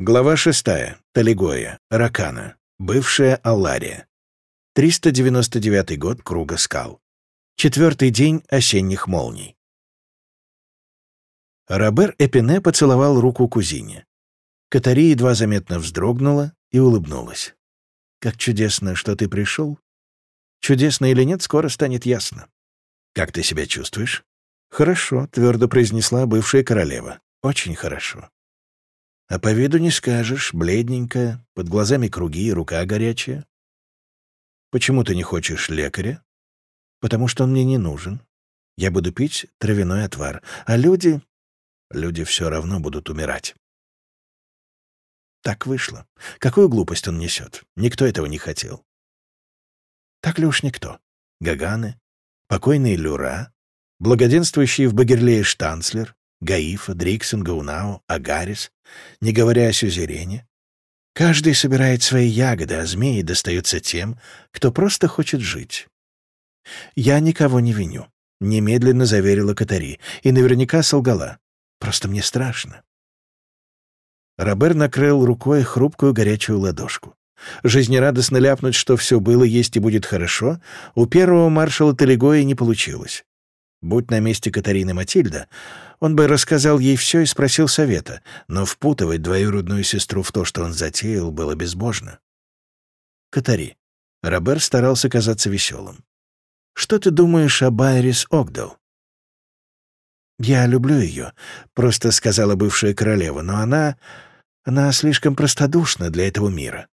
Глава 6. Талигоя. Ракана. Бывшая Аллария. 399 год Круга скал. Четвертый день осенних молний. Робер Эпине поцеловал руку кузине. Катари едва заметно вздрогнула и улыбнулась. «Как чудесно, что ты пришел. Чудесно или нет, скоро станет ясно. Как ты себя чувствуешь?» «Хорошо», — твердо произнесла бывшая королева. «Очень хорошо». А по виду не скажешь, бледненькая, под глазами круги, рука горячая. Почему ты не хочешь лекаря? Потому что он мне не нужен. Я буду пить травяной отвар, а люди... Люди все равно будут умирать. Так вышло. Какую глупость он несет? Никто этого не хотел. Так ли уж никто? Гаганы, покойный Люра, благоденствующий в Багерлее штанцлер, Гаифа, Дриксон, Гаунау, Агарис, не говоря о сюзерене. Каждый собирает свои ягоды, а змеи достаются тем, кто просто хочет жить. «Я никого не виню», — немедленно заверила Катари, и наверняка солгала. «Просто мне страшно». Робер накрыл рукой хрупкую горячую ладошку. Жизнерадостно ляпнуть, что все было, есть и будет хорошо, у первого маршала Талигоя не получилось. Будь на месте Катарины Матильда, он бы рассказал ей все и спросил совета, но впутывать двоюродную сестру в то, что он затеял, было безбожно. «Катари». Робер старался казаться веселым. «Что ты думаешь об Айрис Огдал?» «Я люблю ее», — просто сказала бывшая королева, «но она... она слишком простодушна для этого мира».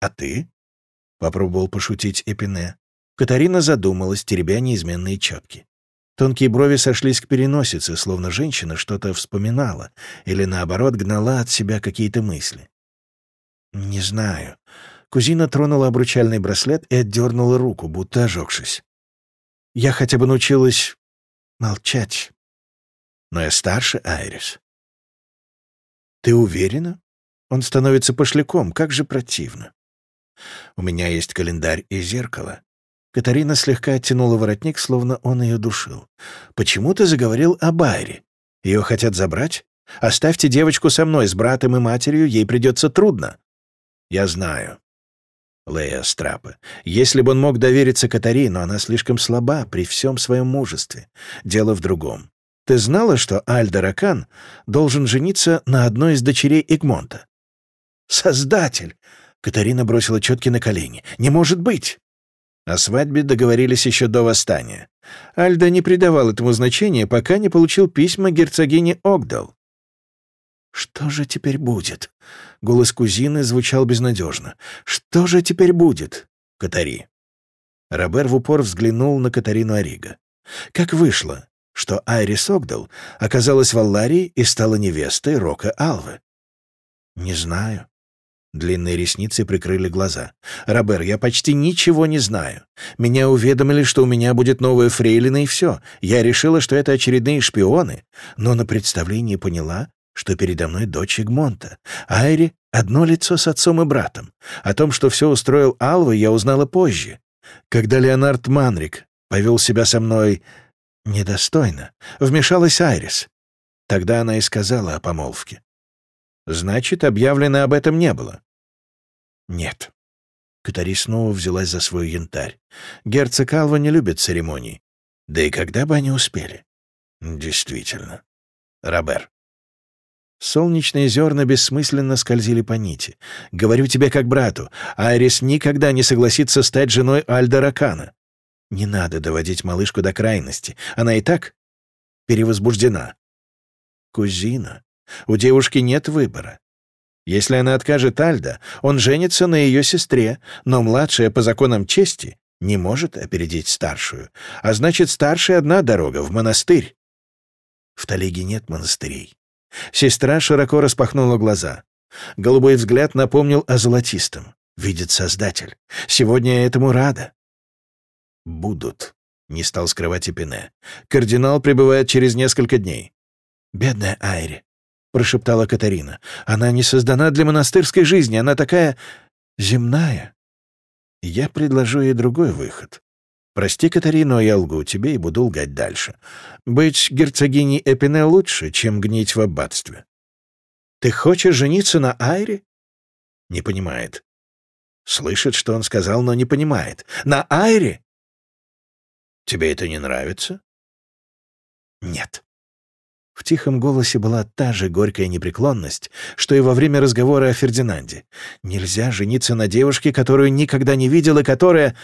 «А ты?» — попробовал пошутить Эпине. Катарина задумалась, теребя неизменные четки. Тонкие брови сошлись к переносице, словно женщина что-то вспоминала или, наоборот, гнала от себя какие-то мысли. «Не знаю». Кузина тронула обручальный браслет и отдернула руку, будто ожегшись. «Я хотя бы научилась молчать. Но я старше Айрис». «Ты уверена? Он становится пошляком, как же противно. У меня есть календарь и зеркало. Катарина слегка оттянула воротник, словно он ее душил. «Почему ты заговорил о Байре? Ее хотят забрать? Оставьте девочку со мной, с братом и матерью, ей придется трудно». «Я знаю». Лея Страпа. Если бы он мог довериться Катари, но она слишком слаба при всем своем мужестве. Дело в другом. Ты знала, что Альда Ракан должен жениться на одной из дочерей Игмонта? «Создатель!» Катарина бросила четки на колени. «Не может быть!» О свадьбе договорились еще до восстания. Альда не придавал этому значения, пока не получил письма герцогини Огдал. «Что же теперь будет?» Голос кузины звучал безнадежно. «Что же теперь будет?» «Катари». Робер в упор взглянул на Катарину Ориго. «Как вышло, что Айрис Огдал оказалась в Алларии и стала невестой Рока Алвы?» «Не знаю», Длинные ресницы прикрыли глаза. «Робер, я почти ничего не знаю. Меня уведомили, что у меня будет новая фрейлина, и все. Я решила, что это очередные шпионы, но на представлении поняла, что передо мной дочь Игмонта. Айри — одно лицо с отцом и братом. О том, что все устроил Алва, я узнала позже. Когда Леонард Манрик повел себя со мной недостойно, вмешалась Айрис. Тогда она и сказала о помолвке. Значит, объявлено об этом не было. Нет. Катари снова взялась за свой янтарь. Герцог Алва не любит церемоний. Да и когда бы они успели? Действительно. Робер. Солнечные зерна бессмысленно скользили по нити. Говорю тебе как брату, Айрис никогда не согласится стать женой Альда Ракана. Не надо доводить малышку до крайности. Она и так перевозбуждена. Кузина. У девушки нет выбора. Если она откажет Альда, он женится на ее сестре, но младшая по законам чести не может опередить старшую. А значит, старшая одна дорога — в монастырь. В Талиге нет монастырей. Сестра широко распахнула глаза. Голубой взгляд напомнил о золотистом. Видит Создатель. Сегодня я этому рада. «Будут», — не стал скрывать Эпине. «Кардинал прибывает через несколько дней». «Бедная Айри прошептала Катарина. «Она не создана для монастырской жизни, она такая земная». Я предложу ей другой выход. Прости, Катарина, я лгу тебе и буду лгать дальше. Быть герцогиней Эпине лучше, чем гнить в аббатстве. Ты хочешь жениться на Айре? Не понимает. Слышит, что он сказал, но не понимает. На Айре? Тебе это не нравится? Нет. В тихом голосе была та же горькая непреклонность, что и во время разговора о Фердинанде. Нельзя жениться на девушке, которую никогда не видел и которая...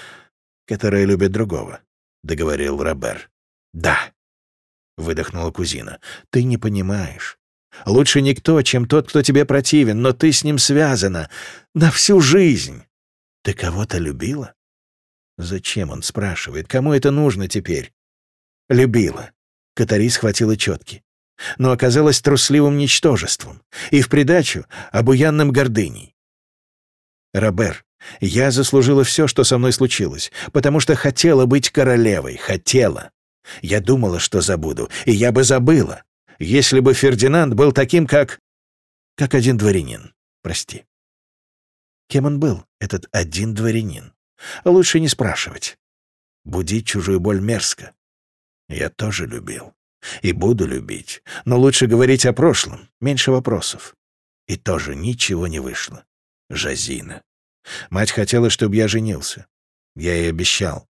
которая любит другого, — договорил Робер. «Да», — выдохнула кузина, — «ты не понимаешь. Лучше никто, чем тот, кто тебе противен, но ты с ним связана. На всю жизнь. Ты кого-то любила?» «Зачем?» — он спрашивает. «Кому это нужно теперь?» «Любила». Катари схватила четки но оказалась трусливым ничтожеством и в придачу обуянным гордыней. Робер, я заслужила все, что со мной случилось, потому что хотела быть королевой, хотела. Я думала, что забуду, и я бы забыла, если бы Фердинанд был таким, как... как один дворянин. Прости. Кем он был, этот один дворянин? Лучше не спрашивать. Будить чужую боль мерзко. Я тоже любил. И буду любить. Но лучше говорить о прошлом, меньше вопросов. И тоже ничего не вышло. Жазина. Мать хотела, чтобы я женился. Я ей обещал.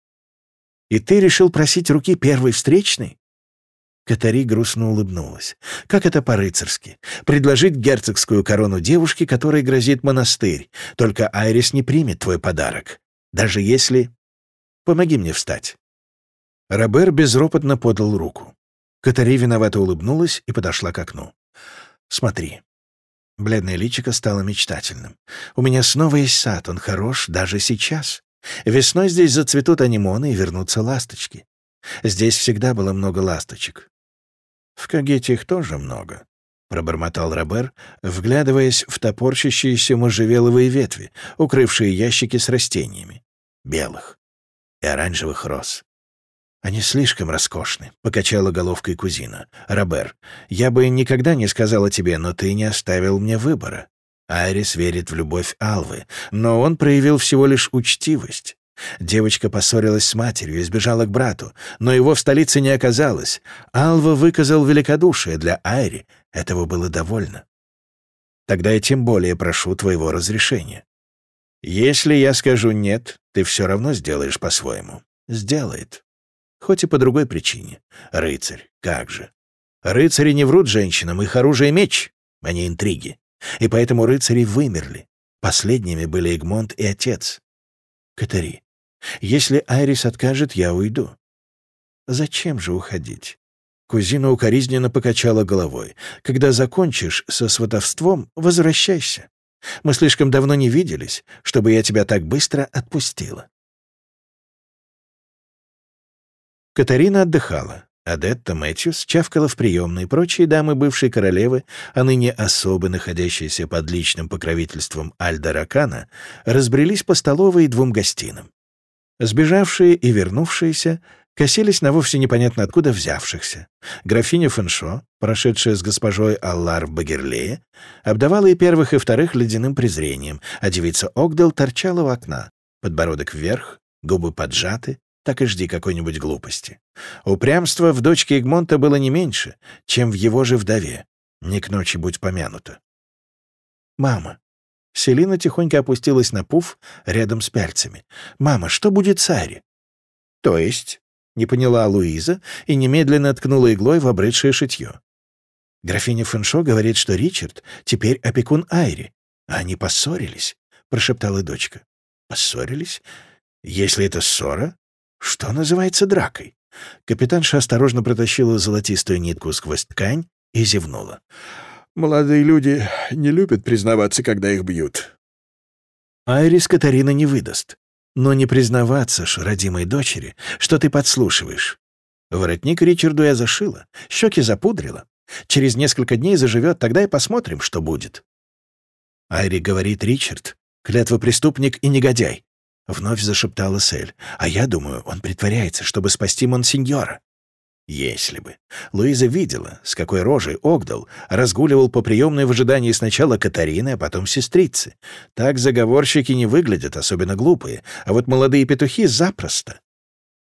И ты решил просить руки первой встречной? Катари грустно улыбнулась. Как это по-рыцарски? Предложить герцогскую корону девушке, которой грозит монастырь. Только Айрис не примет твой подарок. Даже если... Помоги мне встать. Робер безропотно подал руку. Катари виновато улыбнулась и подошла к окну. «Смотри». Бледное личико стало мечтательным. «У меня снова есть сад, он хорош даже сейчас. Весной здесь зацветут анимоны и вернутся ласточки. Здесь всегда было много ласточек. В Кагете их тоже много», — пробормотал Робер, вглядываясь в топорщащиеся можжевеловые ветви, укрывшие ящики с растениями. Белых и оранжевых роз. «Они слишком роскошны», — покачала головкой кузина. «Робер, я бы никогда не сказала тебе, но ты не оставил мне выбора. Айрис верит в любовь Алвы, но он проявил всего лишь учтивость. Девочка поссорилась с матерью и сбежала к брату, но его в столице не оказалось. Алва выказал великодушие для Айри, этого было довольно. Тогда я тем более прошу твоего разрешения. Если я скажу «нет», ты все равно сделаешь по-своему. Сделает. Хоть и по другой причине. Рыцарь, как же. Рыцари не врут женщинам, их оружие — меч, а не интриги. И поэтому рыцари вымерли. Последними были Эгмонт и отец. Катари, если Айрис откажет, я уйду. Зачем же уходить? Кузина укоризненно покачала головой. «Когда закончишь со сватовством, возвращайся. Мы слишком давно не виделись, чтобы я тебя так быстро отпустила». Катарина отдыхала. Адетта Мэтьюс чавкала в приемной, прочие дамы бывшей королевы, а ныне особо находящиеся под личным покровительством Альда Ракана, разбрелись по столовой и двум гостиным. Сбежавшие и вернувшиеся косились на вовсе непонятно откуда взявшихся. Графиня Фэншо, прошедшая с госпожой Аллар в Багерлее, обдавала и первых, и вторых ледяным презрением, а девица Огдел торчала у окна, подбородок вверх, губы поджаты, так и жди какой-нибудь глупости. Упрямство в дочке Эгмонта было не меньше, чем в его же вдове. Не к ночи будь помянуто. «Мама». Селина тихонько опустилась на пуф рядом с пяльцами. «Мама, что будет с Ари?» «То есть?» — не поняла Луиза и немедленно ткнула иглой в обрыдшее шитье. Графиня Фэншо говорит, что Ричард теперь опекун Айри. А они поссорились, — прошептала дочка. Поссорились? Если это ссора, что называется дракой? Капитанша осторожно протащила золотистую нитку сквозь ткань и зевнула. «Молодые люди не любят признаваться, когда их бьют». Айрис Катарина не выдаст. Но не признаваться ж, родимой дочери, что ты подслушиваешь. Воротник Ричарду я зашила, щеки запудрила. Через несколько дней заживет, тогда и посмотрим, что будет. Айри говорит Ричард, клятва преступник и негодяй. — вновь зашептала Сель. «А я думаю, он притворяется, чтобы спасти монсеньора». Если бы. Луиза видела, с какой рожей Огдал разгуливал по приемной в ожидании сначала Катарины, а потом сестрицы. Так заговорщики не выглядят, особенно глупые, а вот молодые петухи запросто.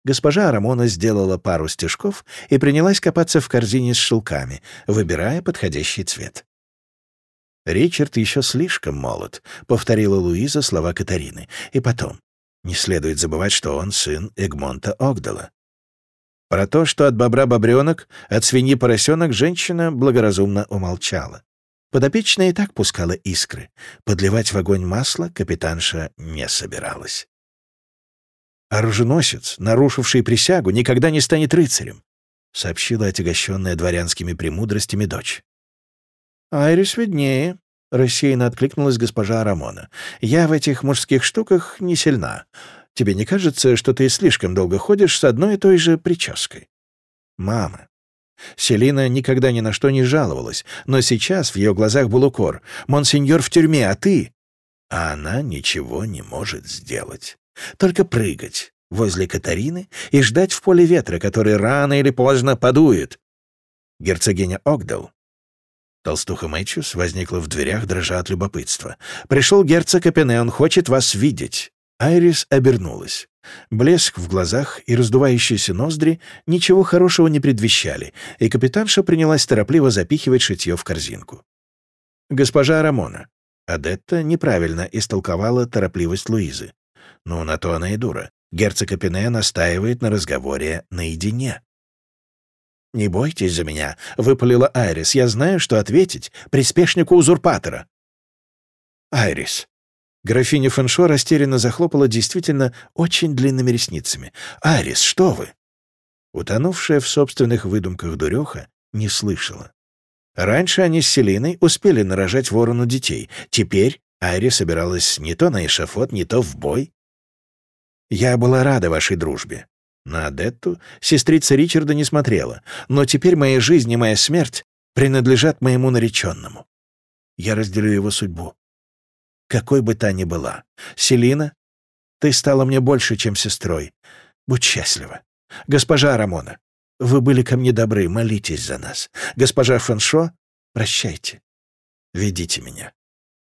Госпожа Рамона сделала пару стежков и принялась копаться в корзине с шелками, выбирая подходящий цвет. «Ричард еще слишком молод», — повторила Луиза слова Катарины. «И потом, не следует забывать, что он сын Эгмонта Огдала». Про то, что от бобра бобренок, от свиньи поросенок, женщина благоразумно умолчала. Подопечная и так пускала искры. Подливать в огонь масло капитанша не собиралась. «Оруженосец, нарушивший присягу, никогда не станет рыцарем», сообщила отягощенная дворянскими премудростями дочь. «Айрис виднее», — рассеянно откликнулась госпожа Рамона. «Я в этих мужских штуках не сильна. Тебе не кажется, что ты слишком долго ходишь с одной и той же прической?» «Мама». Селина никогда ни на что не жаловалась, но сейчас в ее глазах был укор. «Монсеньор в тюрьме, а ты...» А она ничего не может сделать. Только прыгать возле Катарины и ждать в поле ветра, который рано или поздно подует. Герцогиня Огдал. Толстуха Мэтчус возникла в дверях, дрожа от любопытства. «Пришел герцог Эпене, он хочет вас видеть». Айрис обернулась. Блеск в глазах и раздувающиеся ноздри ничего хорошего не предвещали, и капитанша принялась торопливо запихивать шитье в корзинку. «Госпожа Рамона». Адетта неправильно истолковала торопливость Луизы. Ну, на то она и дура. Герцог Эпине настаивает на разговоре наедине. «Не бойтесь за меня», — выпалила Айрис. «Я знаю, что ответить приспешнику узурпатора». «Айрис». Графиня Фэншо растерянно захлопала действительно очень длинными ресницами. «Айрис, что вы?» Утонувшая в собственных выдумках дуреха не слышала. Раньше они с Селиной успели нарожать ворону детей. Теперь Айрис собиралась не то на эшафот, не то в бой. Я была рада вашей дружбе. На Адетту сестрица Ричарда не смотрела, но теперь моя жизнь и моя смерть принадлежат моему нареченному. Я разделю его судьбу. Какой бы та ни была. Селина, ты стала мне больше, чем сестрой. Будь счастлива. Госпожа Рамона, вы были ко мне добры, молитесь за нас. Госпожа Фэншо, прощайте. Ведите меня.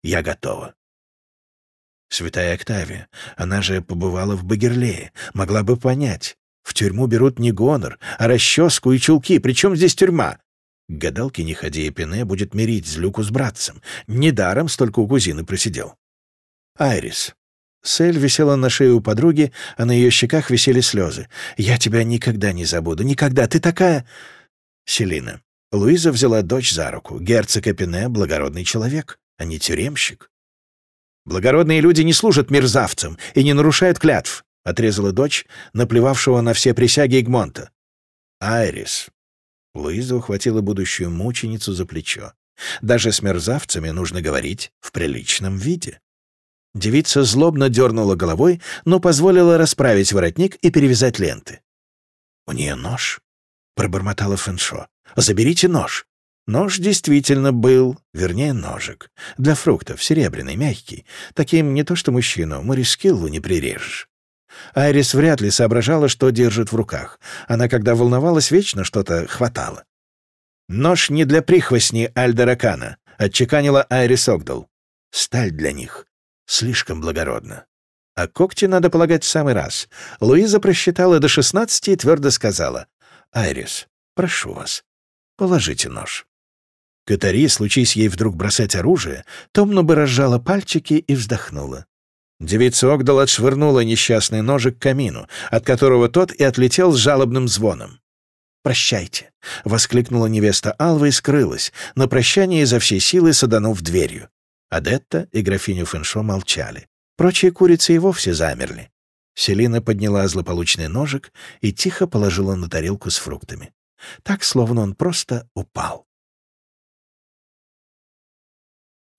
Я готова. Святая Октавия, она же побывала в Багерлее, могла бы понять. В тюрьму берут не гонор, а расческу и чулки. Причем здесь тюрьма? К гадалке не ходи, и Пене будет мирить Злюку с братцем. Недаром столько у кузины просидел. Айрис. Сель висела на шее у подруги, а на ее щеках висели слезы. «Я тебя никогда не забуду. Никогда. Ты такая...» Селина. Луиза взяла дочь за руку. Герцог Эпине — благородный человек, а не тюремщик. Благородные люди не служат мерзавцам и не нарушают клятв», — отрезала дочь, наплевавшего на все присяги Игмонта. «Айрис». Луиза ухватила будущую мученицу за плечо. «Даже с мерзавцами нужно говорить в приличном виде». Девица злобно дернула головой, но позволила расправить воротник и перевязать ленты. «У нее нож», — пробормотала Фэншо. «Заберите нож». Нож действительно был, вернее, ножик. Для фруктов, серебряный, мягкий. Таким не то что мужчину, Морискиллу не прирежешь. Айрис вряд ли соображала, что держит в руках. Она, когда волновалась, вечно что-то хватало. «Нож не для прихвостни Альдеракана», — отчеканила Айрис Огдал. «Сталь для них. Слишком благородна. А когти, надо полагать, в самый раз. Луиза просчитала до шестнадцати и твердо сказала. «Айрис, прошу вас, положите нож». Катари, случись ей вдруг бросать оружие, томно бы разжала пальчики и вздохнула. Девица Огдал отшвырнула несчастный ножик к камину, от которого тот и отлетел с жалобным звоном. «Прощайте!» — воскликнула невеста Алва и скрылась, на прощание изо всей силы саданув дверью. Адетта и графиня Фэншо молчали. Прочие курицы и вовсе замерли. Селина подняла злополучный ножик и тихо положила на тарелку с фруктами. Так, словно он просто упал.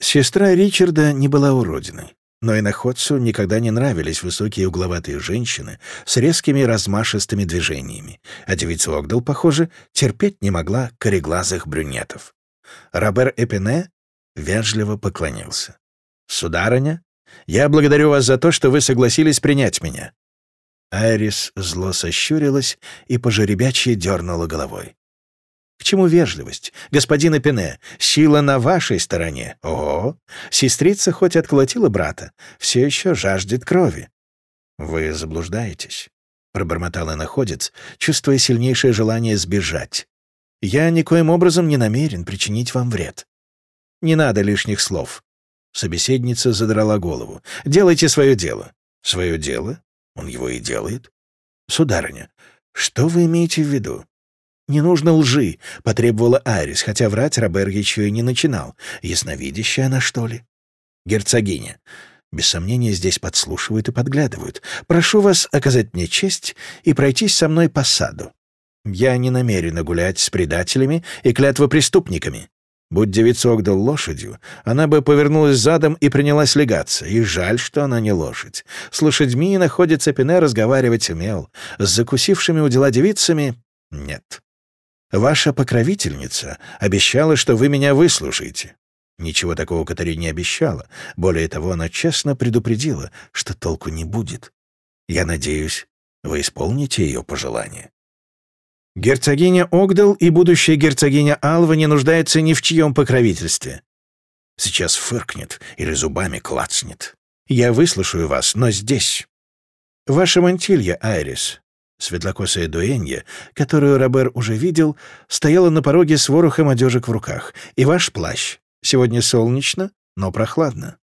Сестра Ричарда не была уродиной, но и находцу никогда не нравились высокие угловатые женщины с резкими размашистыми движениями, а девица Огдал, похоже, терпеть не могла кореглазых брюнетов. Робер Эпине вежливо поклонился. «Сударыня, я благодарю вас за то, что вы согласились принять меня». Айрис зло сощурилась и пожеребячье дернула головой. Чему вежливость? Господин Эпине, сила на вашей стороне. О, сестрица хоть отколотила брата, все еще жаждет крови. Вы заблуждаетесь, — пробормотал находец, чувствуя сильнейшее желание сбежать. Я никоим образом не намерен причинить вам вред. Не надо лишних слов». Собеседница задрала голову. «Делайте свое дело». «Свое дело? Он его и делает». «Сударыня, что вы имеете в виду?» «Не нужно лжи», — потребовала Айрис, хотя врать Робер еще и не начинал. «Ясновидящая она, что ли?» «Герцогиня, без сомнения, здесь подслушивают и подглядывают. Прошу вас оказать мне честь и пройтись со мной по саду. Я не намерена гулять с предателями и клятвопреступниками. Будь девица Огдал лошадью, она бы повернулась задом и принялась легаться. И жаль, что она не лошадь. С лошадьми находится Пене разговаривать умел. С закусившими у дела девицами — нет. Ваша покровительница обещала, что вы меня выслушаете. Ничего такого Катарине не обещала. Более того, она честно предупредила, что толку не будет. Я надеюсь, вы исполните ее пожелание. Герцогиня Огдал и будущая герцогиня Алва не нуждаются ни в чьем покровительстве. Сейчас фыркнет или зубами клацнет. Я выслушаю вас, но здесь. Ваша мантилья, Айрис, светлокосая дуэнья, которую Робер уже видел, стояла на пороге с ворохом одежек в руках, и ваш плащ, Сегодня солнечно, но прохладно.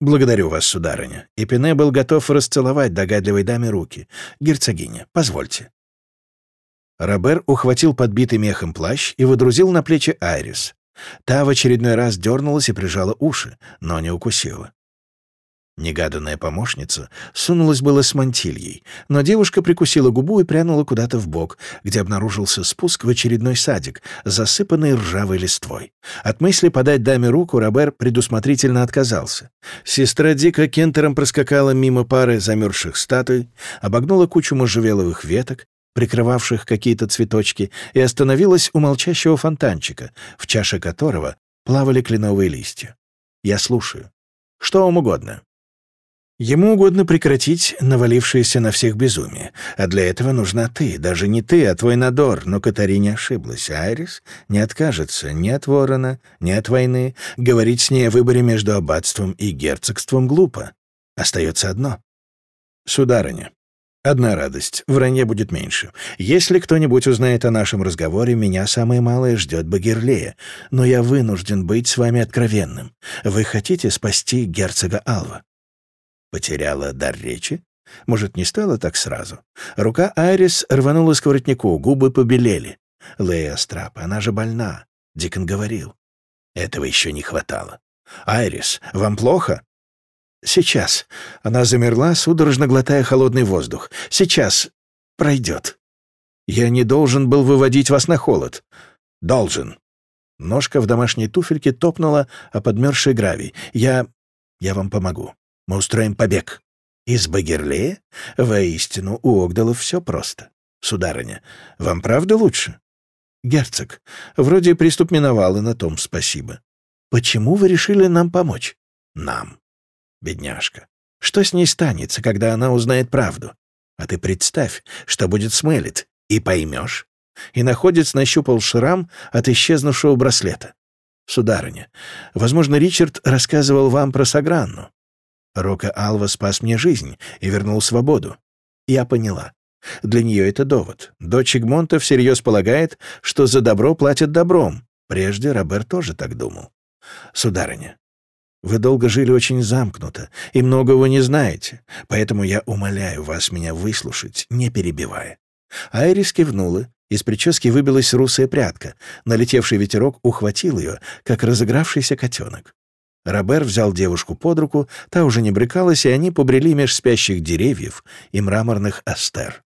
Благодарю вас, сударыня. И был готов расцеловать догадливой даме руки. Герцогиня, позвольте. Робер ухватил подбитый мехом плащ и водрузил на плечи Айрис. Та в очередной раз дернулась и прижала уши, но не укусила. Негаданная помощница сунулась было с мантильей, но девушка прикусила губу и прянула куда-то в бок, где обнаружился спуск в очередной садик, засыпанный ржавой листвой. От мысли подать даме руку Робер предусмотрительно отказался. Сестра дико кентером проскакала мимо пары замерзших статуй, обогнула кучу можжевеловых веток, прикрывавших какие-то цветочки, и остановилась у молчащего фонтанчика, в чаше которого плавали кленовые листья. «Я слушаю. Что вам угодно?» Ему угодно прекратить навалившееся на всех безумие, а для этого нужна ты, даже не ты, а твой надор, но Катарине ошиблась. Айрис не откажется ни от ворона, ни от войны. Говорить с ней о выборе между аббатством и герцогством глупо. Остается одно. Сударыня, одна радость, вранье будет меньше. Если кто-нибудь узнает о нашем разговоре, меня самое малое ждет Багерлея, но я вынужден быть с вами откровенным. Вы хотите спасти герцога Алва? Потеряла дар речи? Может, не стало так сразу? Рука Айрис рванулась к воротнику, губы побелели. Лея Страп, она же больна. Дикон говорил. Этого еще не хватало. «Айрис, вам плохо?» «Сейчас». Она замерла, судорожно глотая холодный воздух. «Сейчас. Пройдет». «Я не должен был выводить вас на холод». «Должен». Ножка в домашней туфельке топнула о подмерзший гравий. «Я... я вам помогу. Мы устроим побег. Из Багерлея? Воистину, у Огдалов все просто. Сударыня, вам правда лучше? Герцог, вроде приступ миновал, и на том спасибо. Почему вы решили нам помочь? Нам. Бедняжка. Что с ней станется, когда она узнает правду? А ты представь, что будет с и поймешь. И находец нащупал шрам от исчезнувшего браслета. Сударыня, возможно, Ричард рассказывал вам про Сагранну. Рока Алва спас мне жизнь и вернул свободу. Я поняла. Для нее это довод. Дочь Игмонта всерьез полагает, что за добро платят добром. Прежде Роберт тоже так думал. Сударыня, вы долго жили очень замкнуто и многого не знаете, поэтому я умоляю вас меня выслушать, не перебивая. Айрис кивнула, из прически выбилась русая прядка, налетевший ветерок ухватил ее, как разыгравшийся котенок. Робер взял девушку под руку, та уже не брыкалась, и они побрели меж спящих деревьев и мраморных астер.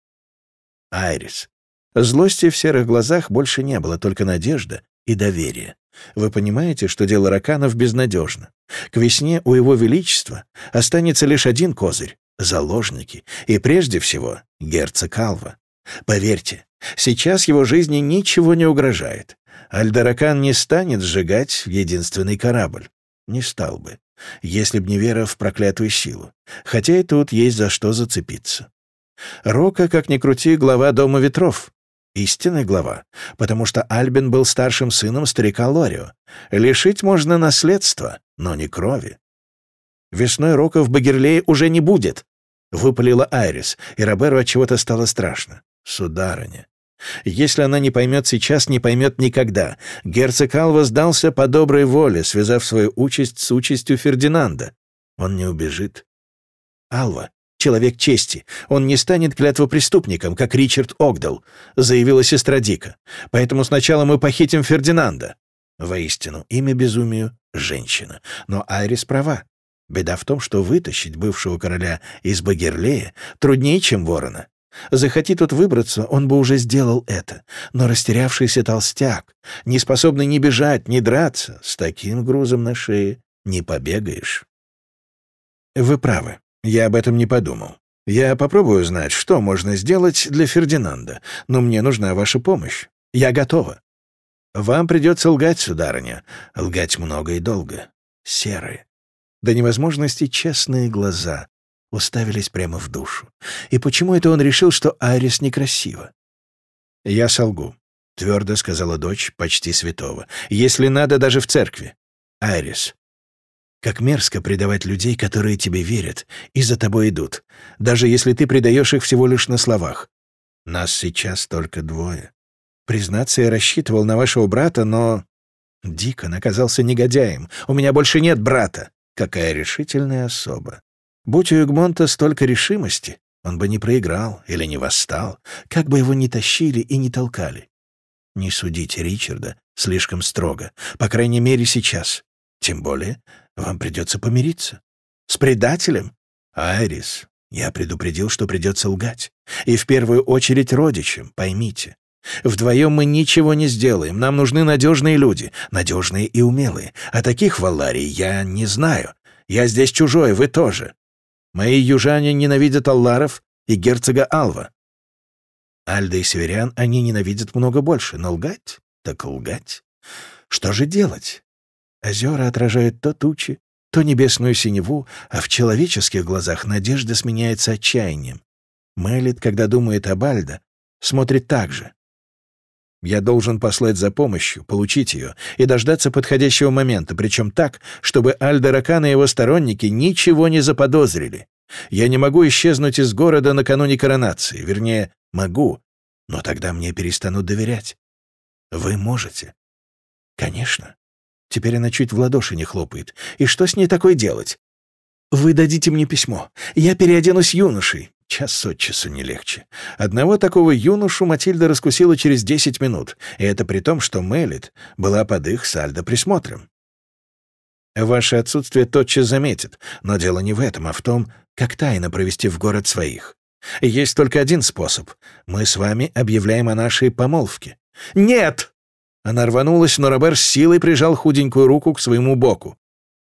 Айрис. Злости в серых глазах больше не было, только надежда и доверие. Вы понимаете, что дело Раканов безнадежно. К весне у его величества останется лишь один козырь — заложники, и прежде всего герцог Алва. Поверьте, сейчас его жизни ничего не угрожает. Альдаракан не станет сжигать единственный корабль не стал бы, если б не вера в проклятую силу. Хотя и тут есть за что зацепиться. Рока, как ни крути, глава Дома Ветров. Истинная глава, потому что Альбин был старшим сыном старика Лорио. Лишить можно наследства, но не крови. Весной Рока в Багерлее уже не будет, — выпалила Айрис, и Роберу от чего-то стало страшно. Сударыня, Если она не поймет сейчас, не поймет никогда. Герцог Алва сдался по доброй воле, связав свою участь с участью Фердинанда. Он не убежит. Алва — человек чести. Он не станет клятвопреступником, как Ричард Огдал, заявила сестра Дика. Поэтому сначала мы похитим Фердинанда. Воистину, имя безумию — женщина. Но Айрис права. Беда в том, что вытащить бывшего короля из Багерлея труднее, чем ворона. Захоти тут выбраться, он бы уже сделал это. Но растерявшийся толстяк, не способный ни бежать, ни драться, с таким грузом на шее не побегаешь. Вы правы, я об этом не подумал. Я попробую знать, что можно сделать для Фердинанда, но мне нужна ваша помощь. Я готова. Вам придется лгать, сударыня, лгать много и долго. Серые, до невозможности честные глаза уставились прямо в душу. И почему это он решил, что Айрис некрасива? «Я солгу», — твердо сказала дочь почти святого. «Если надо, даже в церкви. Айрис, как мерзко предавать людей, которые тебе верят и за тобой идут, даже если ты предаешь их всего лишь на словах. Нас сейчас только двое. Признаться, я рассчитывал на вашего брата, но... Дикон оказался негодяем. У меня больше нет брата. Какая решительная особа. Будь у Югмонта столько решимости, он бы не проиграл или не восстал, как бы его ни тащили и не толкали. Не судите Ричарда слишком строго, по крайней мере сейчас. Тем более вам придется помириться. С предателем? Айрис, я предупредил, что придется лгать. И в первую очередь родичам, поймите. Вдвоем мы ничего не сделаем, нам нужны надежные люди, надежные и умелые. А таких в Алларии я не знаю. Я здесь чужой, вы тоже. Мои южане ненавидят Алларов и герцога Алва. Альда и северян они ненавидят много больше, но лгать так лгать. Что же делать? Озера отражают то тучи, то небесную синеву, а в человеческих глазах надежда сменяется отчаянием. Мэлит, когда думает об Альда, смотрит так же. Я должен послать за помощью, получить ее и дождаться подходящего момента, причем так, чтобы Альдеракан и его сторонники ничего не заподозрили. Я не могу исчезнуть из города накануне коронации, вернее, могу, но тогда мне перестанут доверять. Вы можете. Конечно. Теперь она чуть в ладоши не хлопает. И что с ней такое делать? Вы дадите мне письмо. Я переоденусь юношей. Час от часу не легче. Одного такого юношу Матильда раскусила через десять минут, и это при том, что Мелит была под их сальдо присмотром. Ваше отсутствие тотчас заметит, но дело не в этом, а в том, как тайно провести в город своих. Есть только один способ. Мы с вами объявляем о нашей помолвке. «Нет!» Она рванулась, но Робер с силой прижал худенькую руку к своему боку.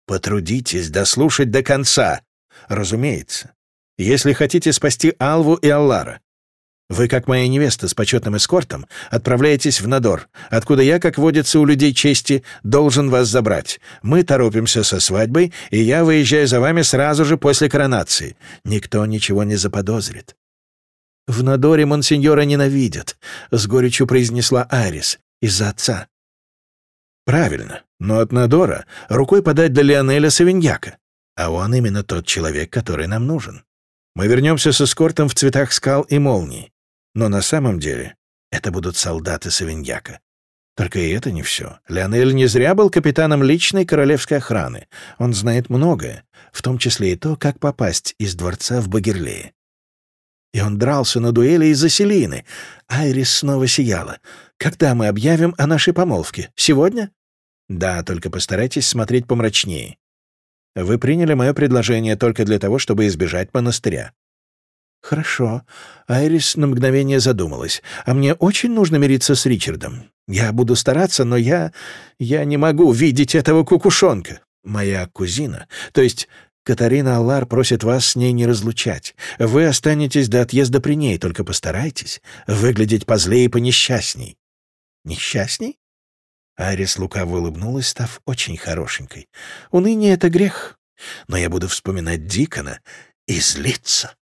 «Потрудитесь дослушать до конца. Разумеется если хотите спасти Алву и Аллара. Вы, как моя невеста с почетным эскортом, отправляетесь в Надор, откуда я, как водится у людей чести, должен вас забрать. Мы торопимся со свадьбой, и я выезжаю за вами сразу же после коронации. Никто ничего не заподозрит». «В Надоре монсеньора ненавидят», — с горечью произнесла Арис, — «из-за отца». «Правильно, но от Надора рукой подать до Леонеля Савиньяка, а он именно тот человек, который нам нужен». Мы вернемся с эскортом в цветах скал и молний. Но на самом деле это будут солдаты Савиньяка. Только и это не все. Леонель не зря был капитаном личной королевской охраны. Он знает многое, в том числе и то, как попасть из дворца в Багерлее. И он дрался на дуэли из-за Селины. Айрис снова сияла. «Когда мы объявим о нашей помолвке? Сегодня?» «Да, только постарайтесь смотреть помрачнее. Вы приняли мое предложение только для того, чтобы избежать монастыря». «Хорошо». Айрис на мгновение задумалась. «А мне очень нужно мириться с Ричардом. Я буду стараться, но я... я не могу видеть этого кукушонка. Моя кузина, то есть Катарина Аллар просит вас с ней не разлучать. Вы останетесь до отъезда при ней, только постарайтесь выглядеть позлее и понесчастней». «Несчастней?» Арис лукаво улыбнулась, став очень хорошенькой. «Уныние — это грех, но я буду вспоминать Дикона и злиться».